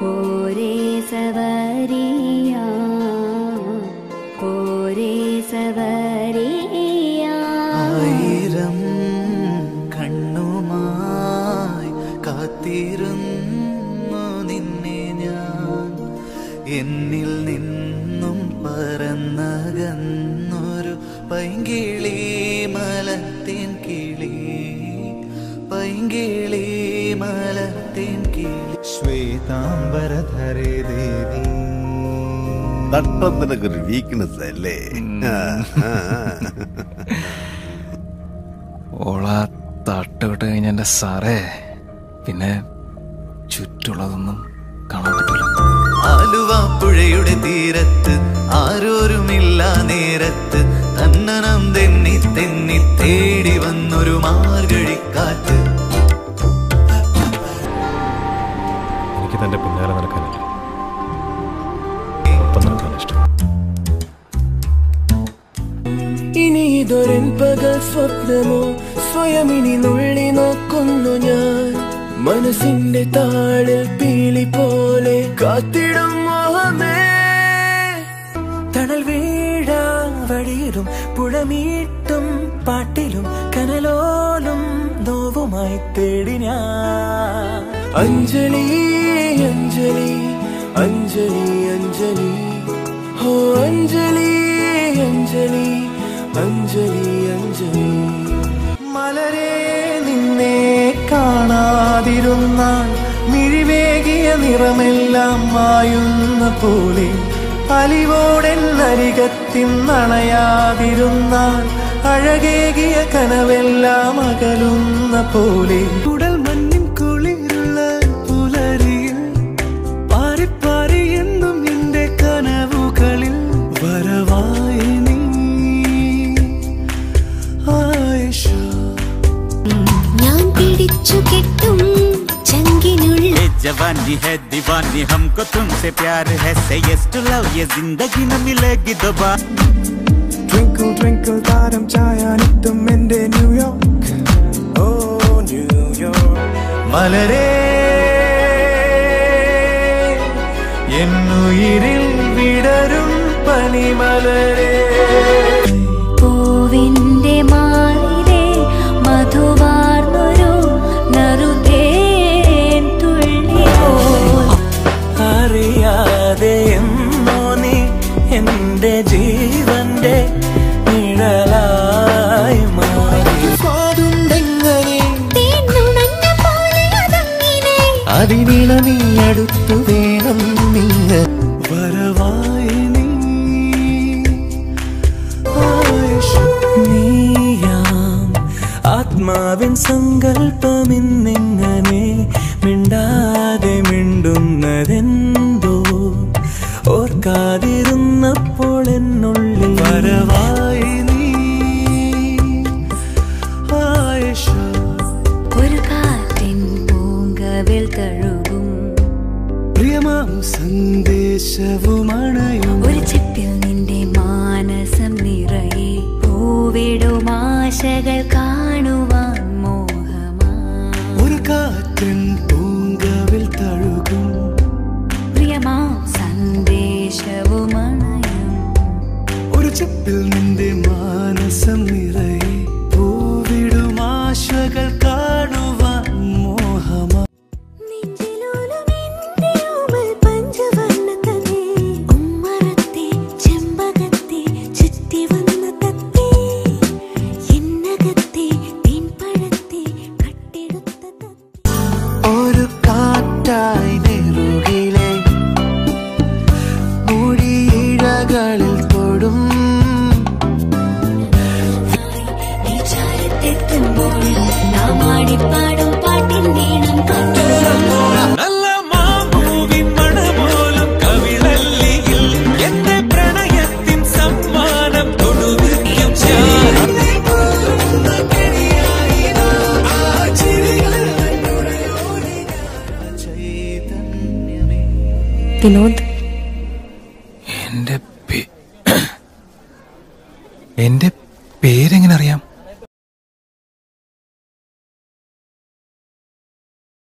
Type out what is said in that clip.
പോരേ സവരിയ പോരേ സവരിയ ആയിരം നിന്നെ ഞാൻ. എന്നിൽ നിന്നും പറന്നകന്നൊരു പൈങ്കിളി മലത്തിൻ കിളി പൈങ്കിളി മലത്തിൻ കിളി. ശ്വേതാംബരധരേ ദേവി നട്ടം നിനക്കൊരു വീക്ക്നെസ് അല്ലേ ഓള തട്ടുവിട്ട് കഴിഞ്ഞ എന്റെ സാറേ പിന്നെ ചുറ്റുള്ളതൊന്നും കാണാൻ പറ്റില്ല ആലുവ പുഴയുടെ തീരത്ത് ആരോരുമില്ല നേരത്ത് തന്നനം തെന്നി തെന്നി തേടി വന്നൊരു മാർഗഴിക്കാറ്റ്. തന്റെ പിന്നാലെ നടക്കാനല്ല ഒപ്പം നടക്കാൻ ഇഷ്ടം. ഇനി പകൽ സ്വപ്നമോ സ്വയം ഇനി നുള്ളി നോക്കുന്നു ഞാൻ. മനസ്സിന്റെ താഴെ പീലി പോലെ കാത്തിടും മോഹമേ. തണൽ വീഴാൻ വഴിയിലും പുഴമീട്ടും പാട്ടിലും കനലോലും നോവുമായി തേടി ഞാൻ. അഞ്ജലി അഞ്ജലി അഞ്ജലി അഞ്ജലി. ഹോ അഞ്ജലി അഞ്ജലി അഞ്ജലി അഞ്ജലി. മലരെ നിന്നെ കാണാതിരുന്നാൽ മിഴിവേകിയ നിറമെല്ലാം മായുന്ന പോലെ അലിവോടെന്നരികത്തിന്നണയാതിരുന്നാൽ അഴകേകിയ കനവെല്ലാം അകലുന്ന പോലെ. जवानी है दीवानी हमको तुमसे प्यार है से यस टू लव ये ज़िंदगी न मिलेगी दोबारा Twinkle twinkle bottom chaya nittam ende New York Oh New York மலரே என் உயிரில் விடரும் பனிமலரே അടുത്തു വേണം നിങ്ങ. വരവായി ആത്മാവിൻ സങ്കല്പമിന്നിങ്ങനെ മിണ്ടാതെ മിണ്ടുന്നതെന്തോ സന്ദേശവുമണയും ഒരു ചിപ്പിൽ നിന്റെ മാനസം നിറയെ പൂവിടും ആശകൾ കാണുവാൻ മോഹമാ. ഒരു കാറ്റൻ പൂങ്കവിൽ തഴുകും പ്രിയമാ സന്ദേശവുമണയും ഒരു ചിപ്പിൽ നിന്റെ മാനസം നിറയെ time വിനോദ്. എന്റെ എന്റെ